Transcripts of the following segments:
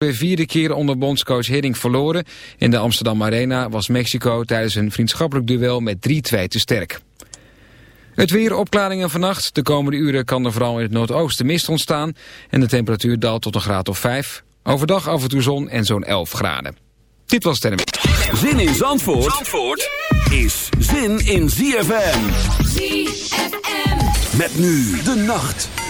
De vierde keer onder bondscoach Hiddink verloren. In de Amsterdam Arena was Mexico tijdens een vriendschappelijk duel met 3-2 te sterk. Het weer opklaringen vannacht. De komende uren kan er vooral in het noordoosten mist ontstaan. En de temperatuur daalt tot een graad of 5. Overdag af en toe zon en zo'n 11 graden. Dit was het Zin in Zandvoort, Zandvoort is zin in ZFM. ZFM. Met nu de nacht.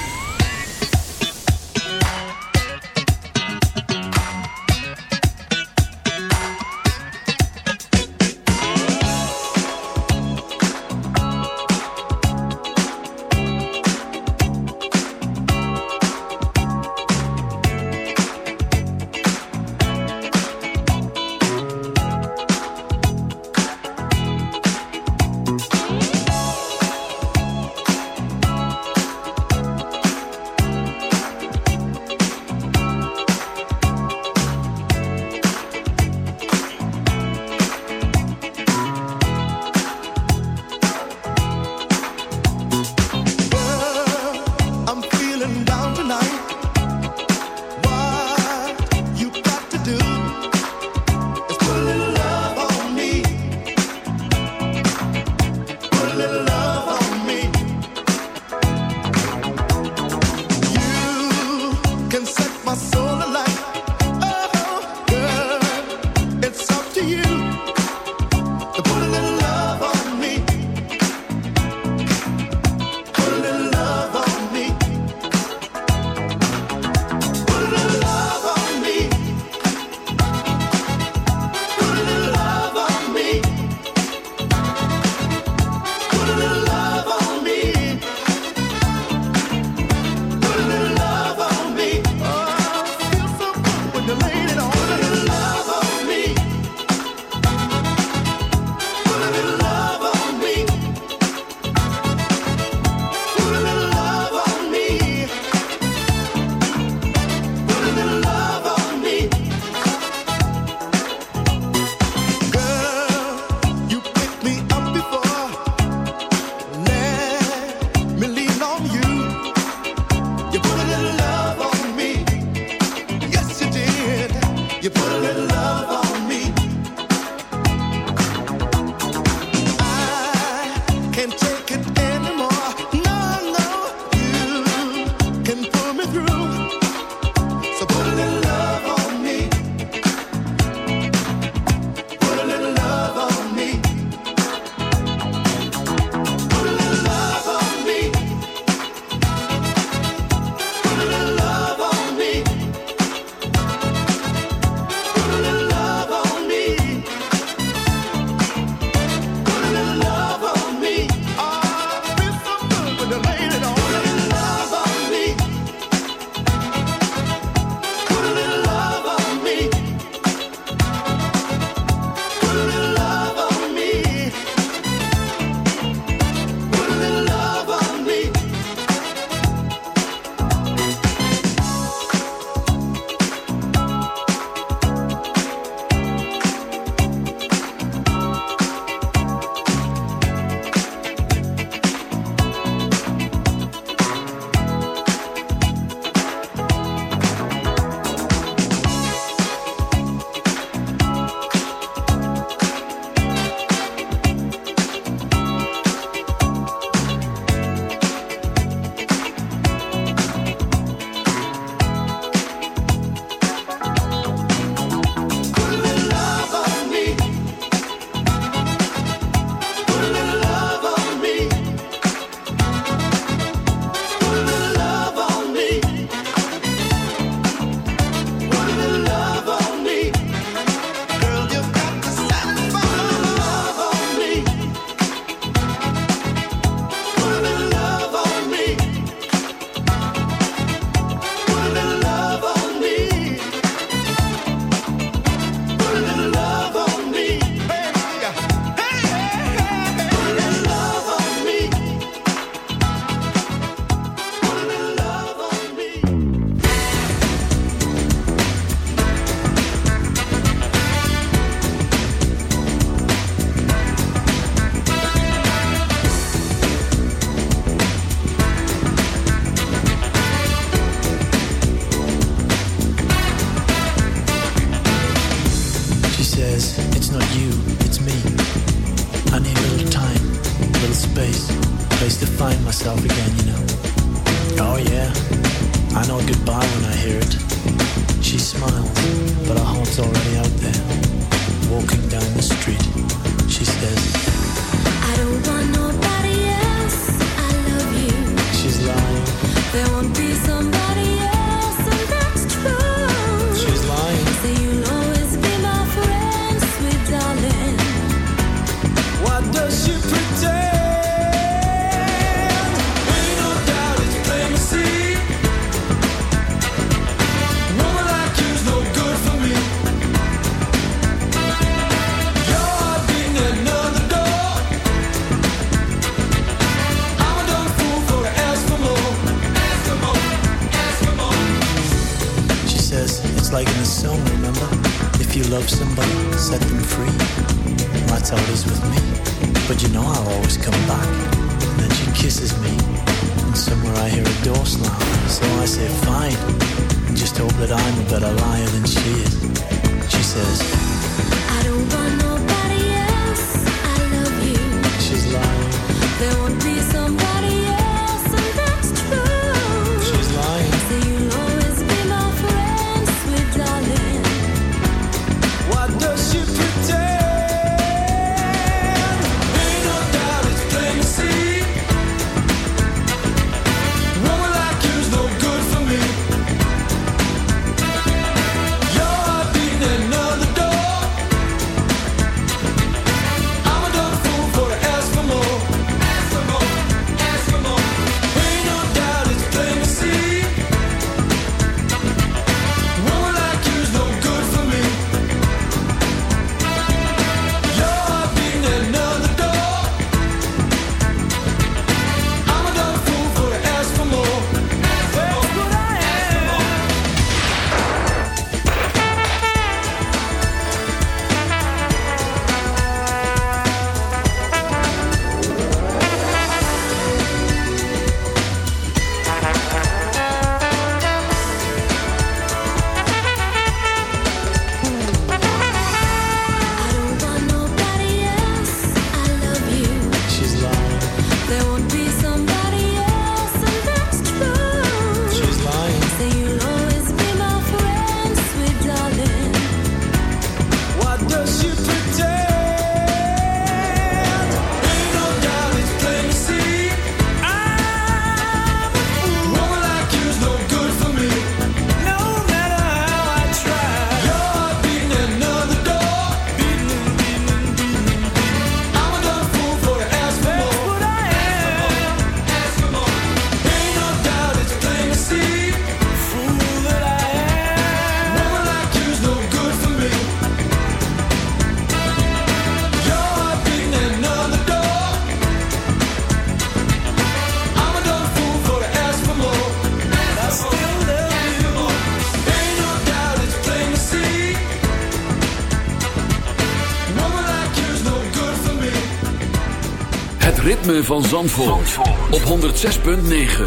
ritme van Zandvoort, Zandvoort. op 106.9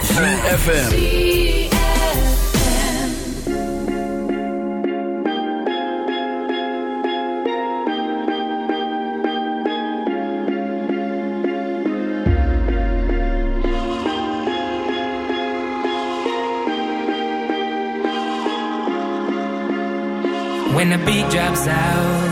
CFFM When the beat drops out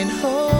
coming home.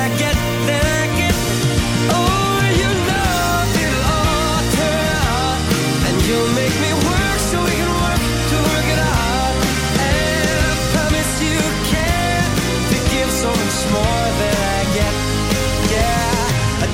I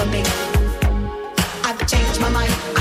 for me. I've changed my mind.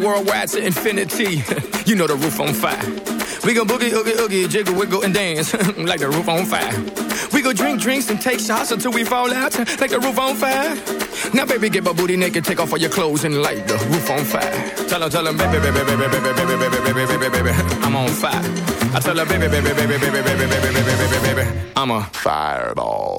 Worldwide to infinity. you know the roof on fire. We go boogie, oogie, oogie, jiggle, wiggle, and dance like the roof on fire. We go drink drinks and take shots until we fall out like the roof on fire. Now, baby, get my booty naked, take off all your clothes and light the roof on fire. Tell her, tell her, baby, baby, baby, baby, baby, baby, baby, baby, baby, baby, I'm on fire. I tell her, baby, baby, baby, baby, baby, baby, baby, baby, baby, baby, I'm a fireball.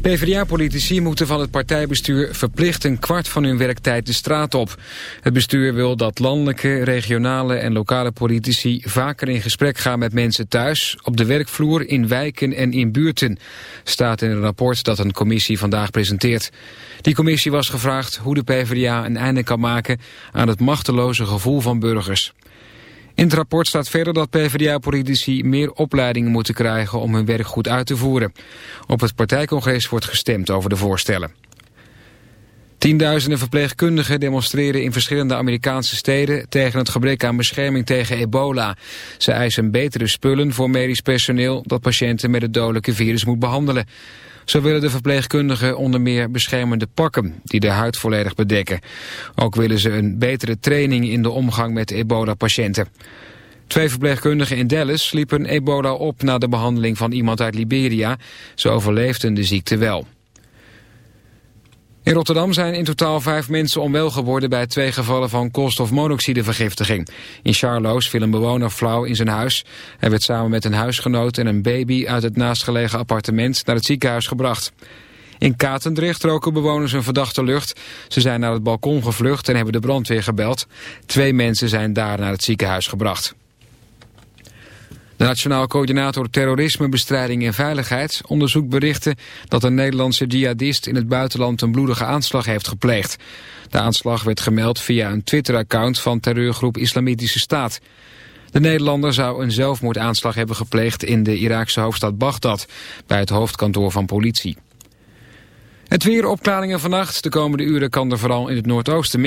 PvdA-politici moeten van het partijbestuur verplicht een kwart van hun werktijd de straat op. Het bestuur wil dat landelijke, regionale en lokale politici vaker in gesprek gaan met mensen thuis, op de werkvloer, in wijken en in buurten. Staat in een rapport dat een commissie vandaag presenteert. Die commissie was gevraagd hoe de PvdA een einde kan maken aan het machteloze gevoel van burgers. In het rapport staat verder dat PvdA-politici meer opleidingen moeten krijgen om hun werk goed uit te voeren. Op het partijcongres wordt gestemd over de voorstellen. Tienduizenden verpleegkundigen demonstreren in verschillende Amerikaanse steden tegen het gebrek aan bescherming tegen ebola. Ze eisen betere spullen voor medisch personeel dat patiënten met het dodelijke virus moet behandelen. Zo willen de verpleegkundigen onder meer beschermende pakken die de huid volledig bedekken. Ook willen ze een betere training in de omgang met ebola-patiënten. Twee verpleegkundigen in Dallas liepen ebola op na de behandeling van iemand uit Liberia. Ze overleefden de ziekte wel. In Rotterdam zijn in totaal vijf mensen onwel geworden bij twee gevallen van koolstofmonoxidevergiftiging. In Charloes viel een bewoner flauw in zijn huis. Hij werd samen met een huisgenoot en een baby uit het naastgelegen appartement naar het ziekenhuis gebracht. In Katendrecht roken bewoners een verdachte lucht. Ze zijn naar het balkon gevlucht en hebben de brandweer gebeld. Twee mensen zijn daar naar het ziekenhuis gebracht. De Nationaal Coördinator Terrorismebestrijding en Veiligheid onderzoekt berichten dat een Nederlandse jihadist in het buitenland een bloedige aanslag heeft gepleegd. De aanslag werd gemeld via een Twitter-account van terreurgroep Islamitische Staat. De Nederlander zou een zelfmoordaanslag hebben gepleegd in de Iraakse hoofdstad Bagdad, bij het hoofdkantoor van politie. Het weer opklaringen vannacht. De komende uren kan er vooral in het noordoosten.